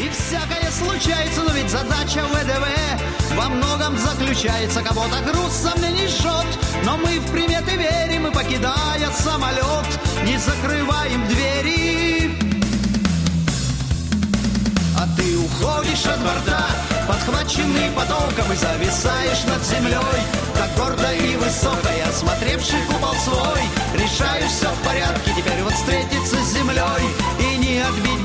И всякое случается, но ведь задача ВДВ Во многом заключается, кого-то груз сомнений жжет Но мы в приметы верим и, покидая самолет Не закрываем двери. А ты уходишь от борта Подхваченный потоком и зависаешь над землей. Так гордо и высоко я, осмотревший купол свой Решаешь все в порядке, теперь вот встретиться с землей. И не отбить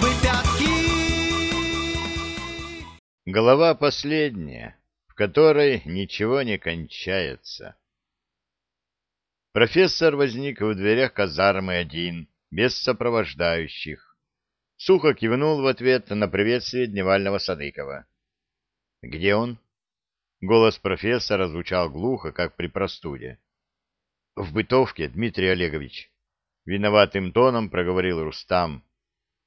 Глава последняя, в которой ничего не кончается. Профессор возник в дверях казармы один, без сопровождающих. Сухо кивнул в ответ на приветствие Дневального Садыкова. «Где он?» Голос профессора звучал глухо, как при простуде. «В бытовке, Дмитрий Олегович». Виноватым тоном проговорил Рустам.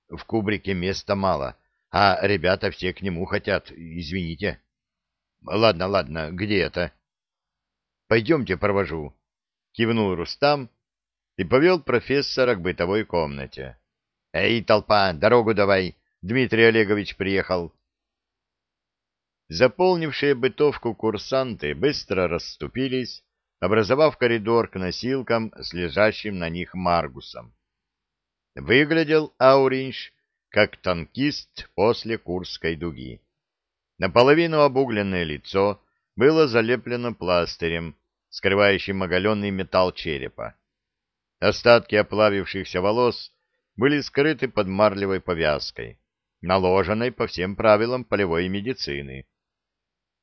«В кубрике места мало, а ребята все к нему хотят, извините». «Ладно, ладно, где это?» «Пойдемте, провожу», — кивнул Рустам и повел профессора к бытовой комнате. «Эй, толпа, дорогу давай, Дмитрий Олегович приехал». Заполнившие бытовку курсанты быстро расступились, образовав коридор к носилкам с лежащим на них Маргусом. Выглядел Ауринш как танкист после Курской дуги. Наполовину обугленное лицо было залеплено пластырем, скрывающим оголенный металл черепа. Остатки оплавившихся волос были скрыты под марлевой повязкой, наложенной по всем правилам полевой медицины.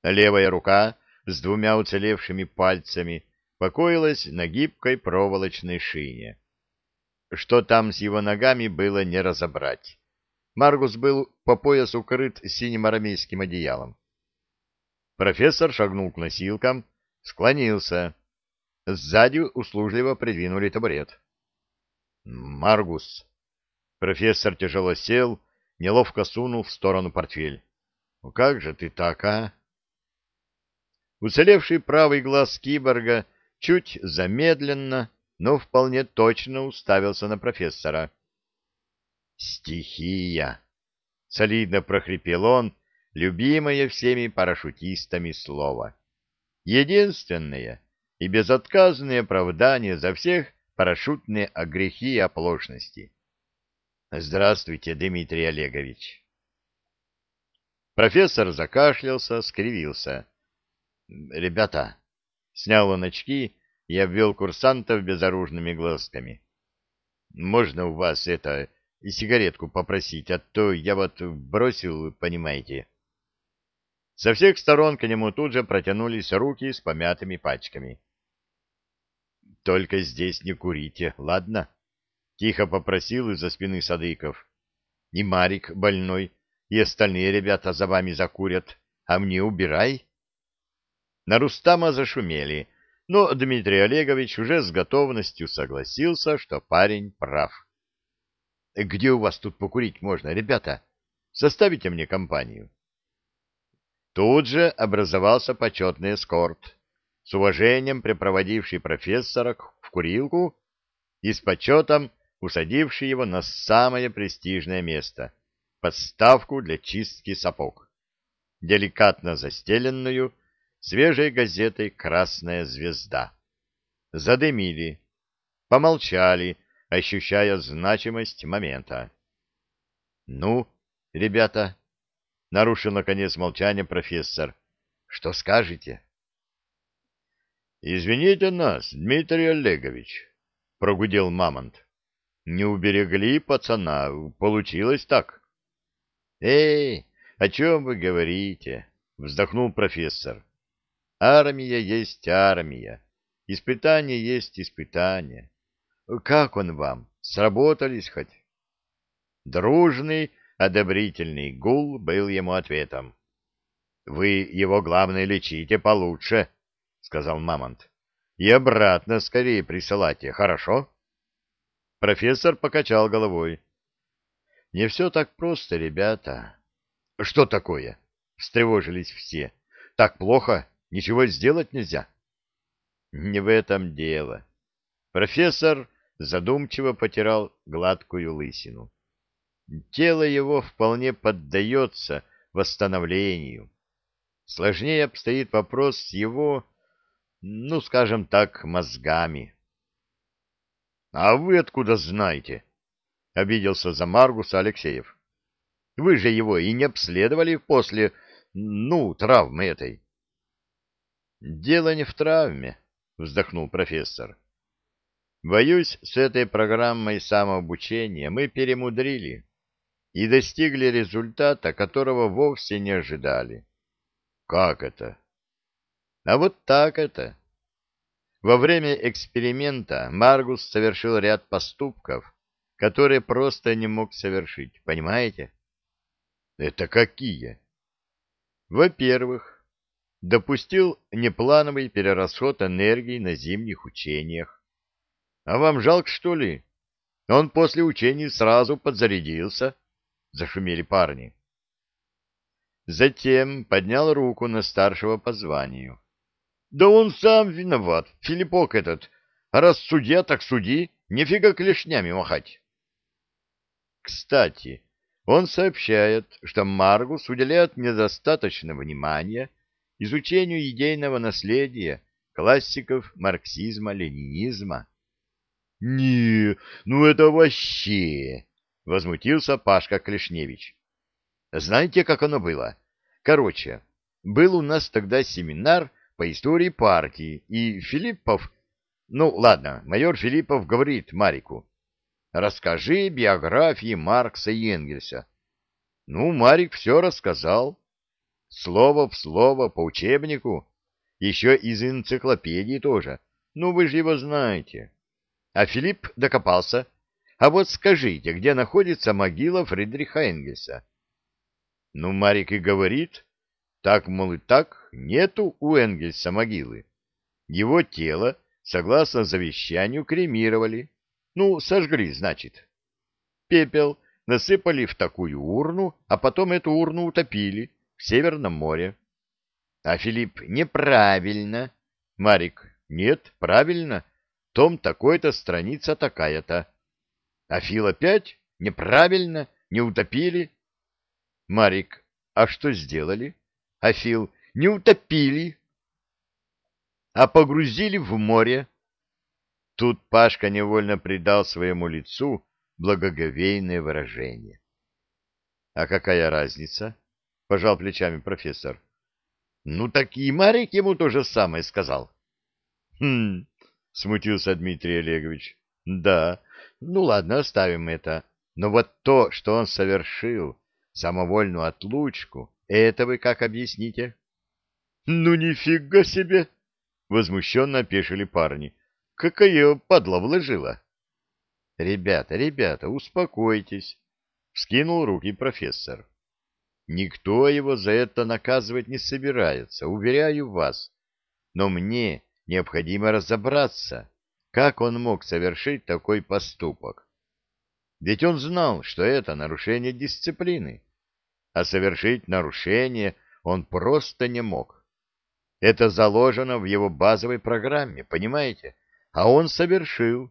Левая рука с двумя уцелевшими пальцами покоилась на гибкой проволочной шине. Что там с его ногами было не разобрать. Маргус был по пояс укрыт синим арамейским одеялом. Профессор шагнул к носилкам, склонился. Сзади услужливо придвинули табурет. «Маргус!» Профессор тяжело сел, неловко сунул в сторону портфель. «Ну как же ты так, а?» Уцелевший правый глаз киборга чуть замедленно, но вполне точно уставился на профессора. «Стихия!» — солидно прохрипел он, любимое всеми парашютистами слово. Единственное и безотказное оправдание за всех парашютные огрехи и оплошности. Здравствуйте, Дмитрий Олегович. Профессор закашлялся, скривился. Ребята, снял он очки и обвел курсантов безоружными глазками. Можно у вас это сигаретку попросить, а то я вот бросил, понимаете. Со всех сторон к нему тут же протянулись руки с помятыми пачками. Только здесь не курите, ладно? Тихо попросил из-за спины Садыков. И Марик больной, и остальные ребята за вами закурят, а мне убирай. На Рустама зашумели, но Дмитрий Олегович уже с готовностью согласился, что парень прав. — Где у вас тут покурить можно, ребята? Составите мне компанию. Тут же образовался почетный эскорт, с уважением припроводивший профессора в курилку и с почетом усадивший его на самое престижное место — подставку для чистки сапог, деликатно застеленную свежей газетой «Красная звезда». Задымили, помолчали, ощущая значимость момента. — Ну, ребята, — нарушил наконец молчание профессор, — что скажете? — Извините нас, Дмитрий Олегович, — прогудел Мамонт. — Не уберегли пацана, получилось так. — Эй, о чем вы говорите? — вздохнул профессор. Армия есть армия, испытание есть испытание. Как он вам? Сработались хоть? Дружный, одобрительный гул был ему ответом. — Вы его, главное, лечите получше, — сказал Мамонт. — И обратно скорее присылайте, хорошо? Профессор покачал головой. — Не все так просто, ребята. — Что такое? — встревожились все. — Так плохо? — Ничего сделать нельзя. Не в этом дело. Профессор задумчиво потирал гладкую лысину. тело его вполне поддается восстановлению. Сложнее обстоит вопрос с его, ну, скажем так, мозгами. — А вы откуда знаете? — обиделся за Маргуса Алексеев. — Вы же его и не обследовали после, ну, травмы этой. — Дело не в травме, — вздохнул профессор. — Боюсь, с этой программой самообучения мы перемудрили и достигли результата, которого вовсе не ожидали. Как это? А вот так это. Во время эксперимента Маргус совершил ряд поступков, которые просто не мог совершить, понимаете? Это какие? Во-первых, допустил неплановый перерасход энергии на зимних учениях. А вам жалко, что ли? Он после учений сразу подзарядился, зашумели парни. Затем поднял руку на старшего по званию. Да он сам виноват, Филиппок этот. Раз судья, так суди, нифига клешнями махать. Кстати, он сообщает, что Маргус уделяет недостаточно внимания изучению идейного наследия классиков марксизма-ленинизма. — Не, ну это вообще! — возмутился Пашка Клешневич. Знаете, как оно было? Короче, был у нас тогда семинар по истории партии, и Филиппов... Ну, ладно, майор Филиппов говорит Марику, расскажи биографии Маркса и Энгельса. Ну, Марик все рассказал. Слово в слово по учебнику. Еще из энциклопедии тоже. Ну, вы же его знаете. А Филипп докопался. А вот скажите, где находится могила Фридриха Энгельса? Ну, Марик и говорит, так, мол, и так, нету у Энгельса могилы. Его тело, согласно завещанию, кремировали. Ну, сожгли, значит. Пепел насыпали в такую урну, а потом эту урну утопили в Северном море. А Филипп, неправильно. Марик, нет, правильно. Том такой-то, страница такая-то. А Фил опять, неправильно, не утопили, Марик, а что сделали? Афил, не утопили, а погрузили в море. Тут Пашка невольно придал своему лицу благоговейное выражение. — А какая разница? — пожал плечами профессор. — Ну так и Марик ему то же самое сказал. — Хм, — смутился Дмитрий Олегович. — Да, ну ладно, оставим это. Но вот то, что он совершил, самовольную отлучку, это вы как объясните? — Ну, нифига себе! — возмущенно опешили парни. — Какая падла вложила! — Ребята, ребята, успокойтесь! — вскинул руки профессор. — Никто его за это наказывать не собирается, уверяю вас. Но мне необходимо разобраться, как он мог совершить такой поступок. Ведь он знал, что это нарушение дисциплины а совершить нарушение он просто не мог. Это заложено в его базовой программе, понимаете? А он совершил.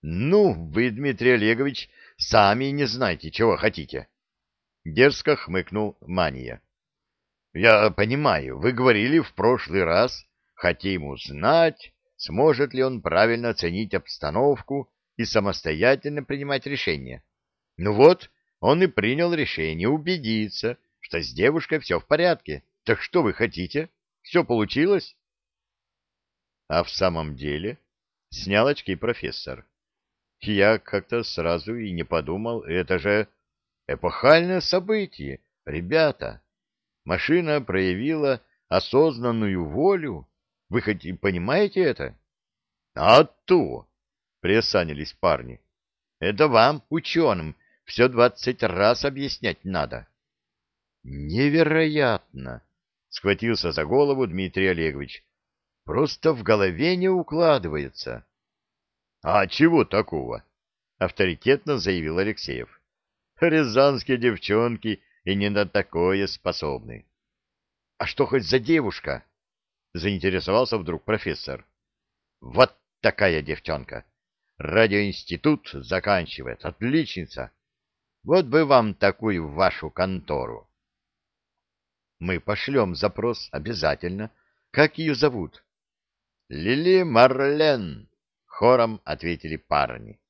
Ну, вы, Дмитрий Олегович, сами не знаете, чего хотите. Дерзко хмыкнул Мания. Я понимаю, вы говорили в прошлый раз, хотим узнать, сможет ли он правильно оценить обстановку и самостоятельно принимать решения. Ну вот, он и принял решение убедиться, что с девушкой все в порядке. Так что вы хотите? Все получилось? А в самом деле снял очки профессор. Я как-то сразу и не подумал, это же эпохальное событие, ребята. Машина проявила осознанную волю. Вы хоть и понимаете это? А то, приосанились парни. Это вам, ученым, все двадцать раз объяснять надо. Невероятно! Схватился за голову Дмитрий Олегович. Просто в голове не укладывается. А чего такого? Авторитетно заявил Алексеев. Рязанские девчонки и не на такое способны. А что хоть за девушка? Заинтересовался вдруг профессор. Вот такая девчонка. Радиоинститут заканчивает. Отличница Вот бы вам такую в вашу контору. Мы пошлем запрос обязательно. Как ее зовут? Лили Марлен, хором ответили парни.